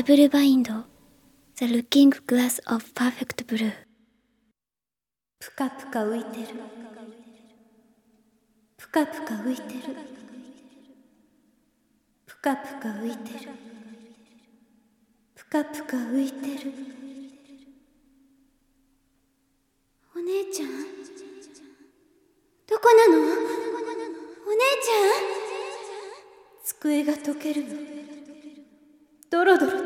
ダブルバインド The Looking Glass of Perfect Blue. ぷかぷか浮いてるぷかぷか浮いてるぷかぷか浮いてるぷかぷか浮いてるお姉ちゃん？どこなの？お姉ちゃん？机が溶けるの。ドロドロ。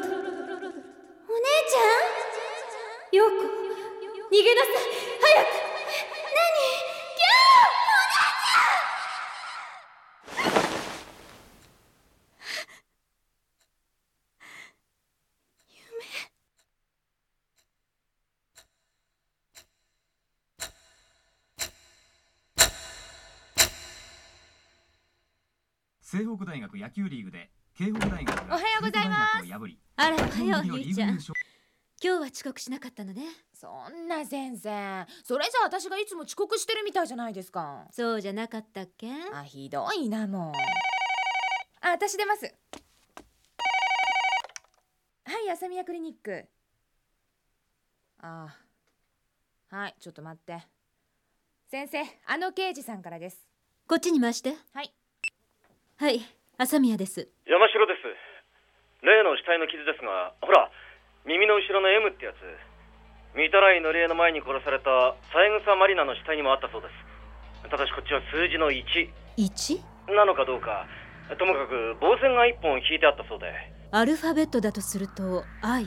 西北大学野球リーグで慶応大学がおはようございます。あらおはようゆいちゃん。リーグ優勝今日は遅刻しなかったのね。そんな先生。それじゃ私がいつも遅刻してるみたいじゃないですか。そうじゃなかったっけ？あひどいなもう。あ私出ます。はい朝宮クリニック。あはいちょっと待って。先生あの刑事さんからです。こっちに回して。はいはい朝宮です。山城です。例の死体の傷ですがほら耳の後ろの M ってやつ。御手洗のりえの前に殺された三枝マリナの死体にもあったそうです。ただしこっちは数字の1 1? なのかどうかともかく棒線が1本引いてあったそうで。アルファベットだとすると I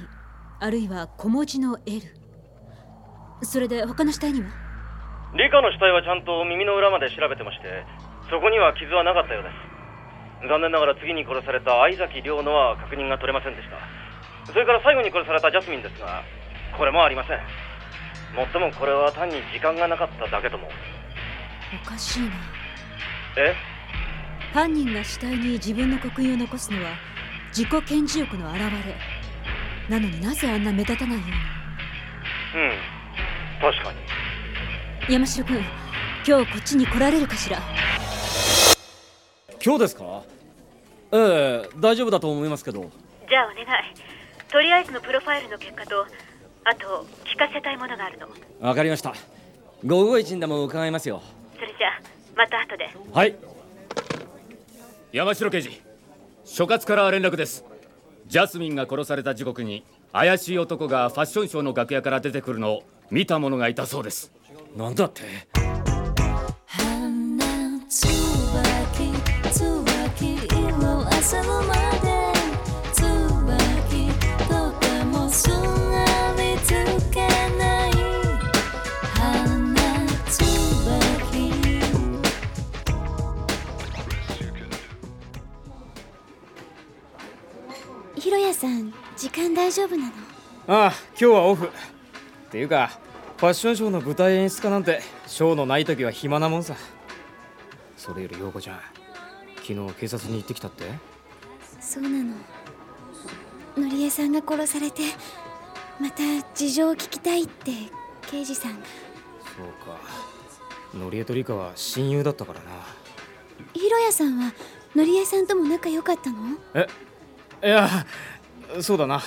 あるいは小文字の L それで他の死体には？理科の死体はちゃんと耳の裏まで調べてましてそこには傷はなかったようです残念ながら次に殺された相崎亮のは確認が取れませんでした。それから最後に殺されたジャスミンですがこれもありません。もっともこれは単に時間がなかっただけとも。おかしいな。え？犯人が死体に自分の刻印を残すのは自己顕示欲の表れ。なのになぜあんな目立たないように。うん。確かに。山城君今日こっちに来られるかしら今日ですか？ええ大丈夫だと思いますけど。じゃあお願い。とりあえずのプロファイルの結果とあと聞かせたいものがあるの。わかりました。551でも伺いますよ。それじゃあまた後で。はい。山城刑事所轄から連絡です。ジャスミンが殺された時刻に怪しい男がファッションショーの楽屋から出てくるのを見た者がいたそうです。なんだって？ひろやさん時間大丈夫なの？ああ今日はオフ。っていうかファッションショーの舞台演出家なんてショーのない時は暇なもんさ。それより陽子ちゃん昨日警察に行ってきたって？そうなの。のりえさんが殺されてまた事情を聞きたいって刑事さん。がそうか。のりえとリカは親友だったからな。ひろやさんはのりえさんとも仲良かったの？えいやそうだな。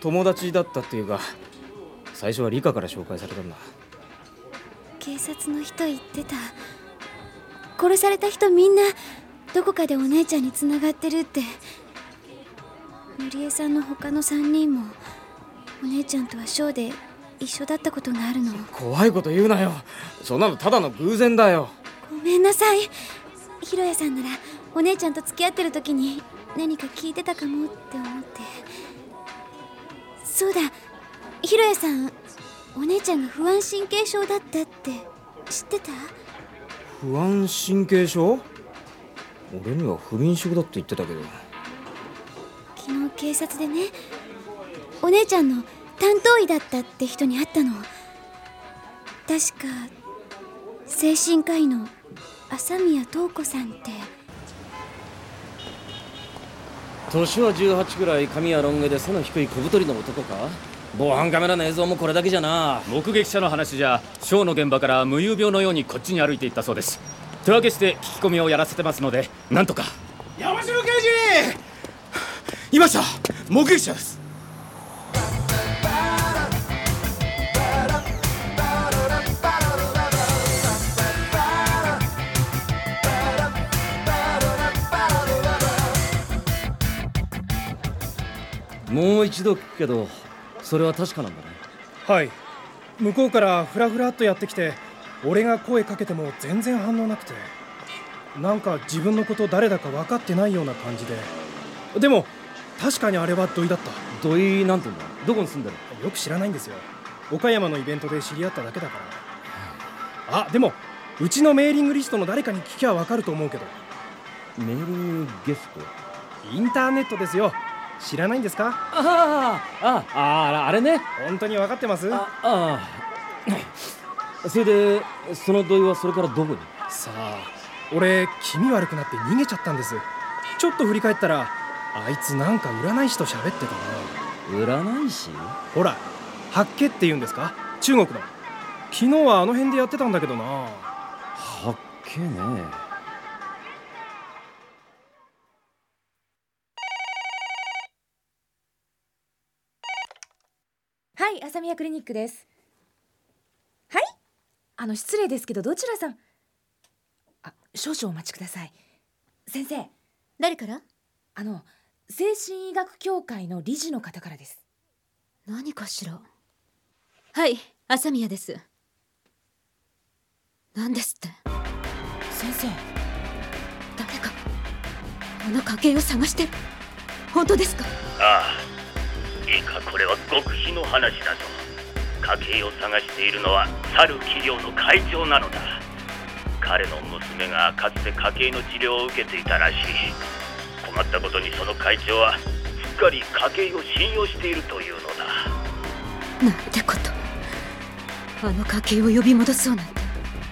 友達だったっていうか最初はリカから紹介されたんだ。警察の人言ってた。殺された人みんなどこかでお姉ちゃんに繋がってるってのりえさんの他の3人もお姉ちゃんとはショーで一緒だったことがあるの。怖いこと言うなよ。そんなのただの偶然だよ。ごめんなさい。ひろやさんならお姉ちゃんと付き合ってる時に何か聞いてたかもって思って。そうだ。ひろやさんお姉ちゃんが不安神経症だったって知ってた？不安神経症？俺には不眠症だって言ってたけど昨日警察でねお姉ちゃんの担当医だったって人に会ったの。確か精神科医の朝宮東子さんって。年は18くらい髪はロン毛で背の低い小太りの男か？防犯カメラの映像もこれだけじゃな。目撃者の話じゃショーの現場から無遊病のようにこっちに歩いていったそうです。手分けして聞き込みをやらせてますのでなんとか。山城刑事いました目撃者です。もう一度聞くけどそれは確かなんだね。はい。向こうからフラフラっとやってきて俺が声かけても全然反応なくてなんか自分のこと誰だか分かってないような感じで。でも確かにあれは土井だった。土井なんて言うんだ？どこに住んでる？よく知らないんですよ。岡山のイベントで知り合っただけだから。あでもうちのメーリングリストの誰かに聞きゃ分かると思うけど。メーリングゲスト？インターネットですよ。知らないんですか？あああああれね。本当に分かってます？ああそれでその土井はそれからどこに？さあ俺気味悪くなって逃げちゃったんです。ちょっと振り返ったらあいつなんか占い師と喋ってたな。占い師？ほら八卦って言うんですか？中国の。昨日はあの辺でやってたんだけどな。八卦ね。はい朝宮クリニックです。はい？あの失礼ですけどどちらさん？あ少々お待ちください。先生誰から？あの精神医学協会の理事の方からです。何かしら？はい朝宮です。何ですって？先生。誰かあの家系を探してる。本当ですか？ああ。いいかこれは極秘の話だぞ。家計を探しているのは猿企業の会長なのだ。彼の娘がかつて家計の治療を受けていたらしい困ったことにその会長はすっかり家計を信用しているというのだ。なんてこと。あの家系を呼び戻そうなんて。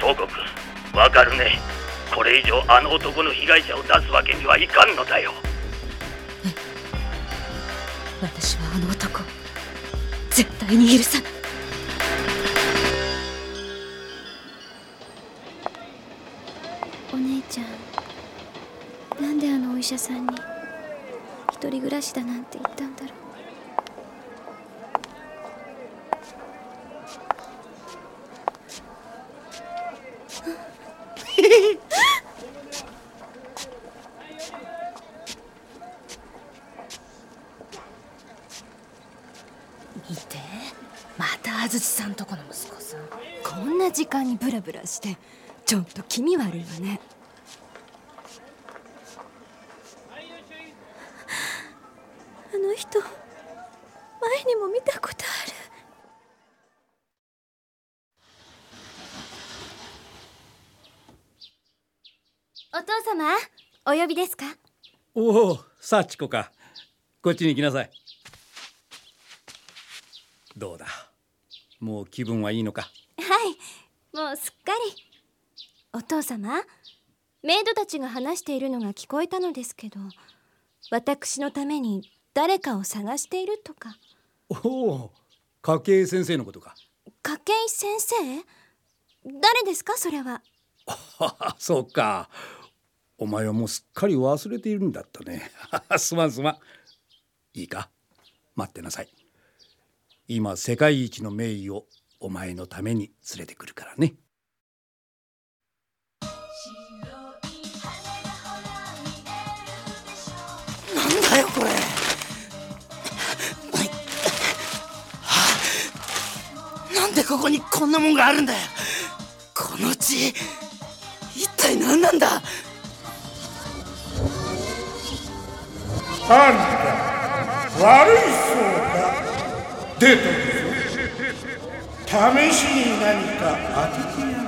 東国わかるね。これ以上あの男の被害者を出すわけにはいかんのだよ。私はあの男絶対に許さない。お姉ちゃんなんであのお医者さんに一人暮らしだなんて言ったんだろう。見てまた安土さんとこの息子さん。こんな時間にブラブラしてちょっと気味悪いわねあの人前にも見たことある。お父様お呼びですか？おお幸子か。こっちに来なさい。どうだ？もう気分はいいのか？はいもうすっかり。お父様メイドたちが話しているのが聞こえたのですけど私のために誰かを探しているとか。おお家計先生のことか。家計先生？誰ですか？それは。そうか。お前はもうすっかり忘れているんだったね。すまんすまん。いいか？待ってなさい。今世界一の名医をお前のために連れてくるからねでここにこんなもんがあるんだよ。この血一体何なんだ？あんた悪いそうだ。出てくる試しに何か当ててやる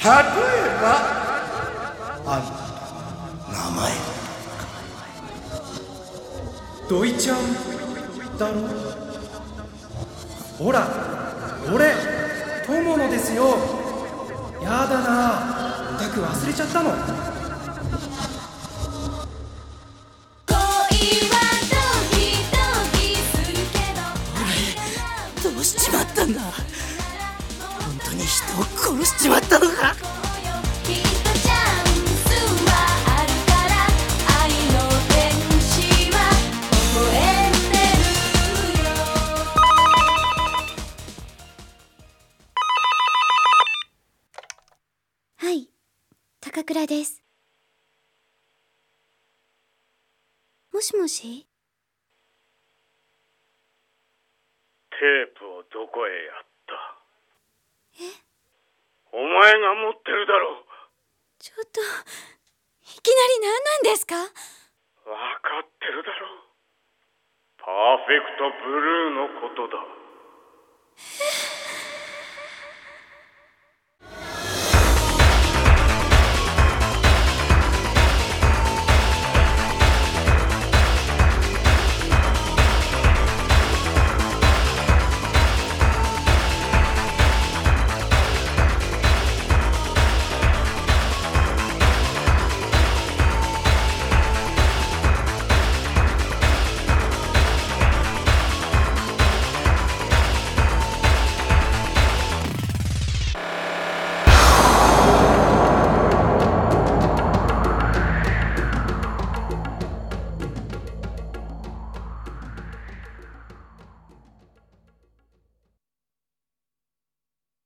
か。例えばあんた。名前。土井ちゃんだろほら俺友野ですよ。やだな。オタク忘れちゃったの。どうしちまったんだ。本当に人を殺しちまったのかもしもし？テープをどこへやった？え？お前が持ってるだろう。ちょっといきなり何なんですか？分かってるだろう。パーフェクトブルーのことだ。え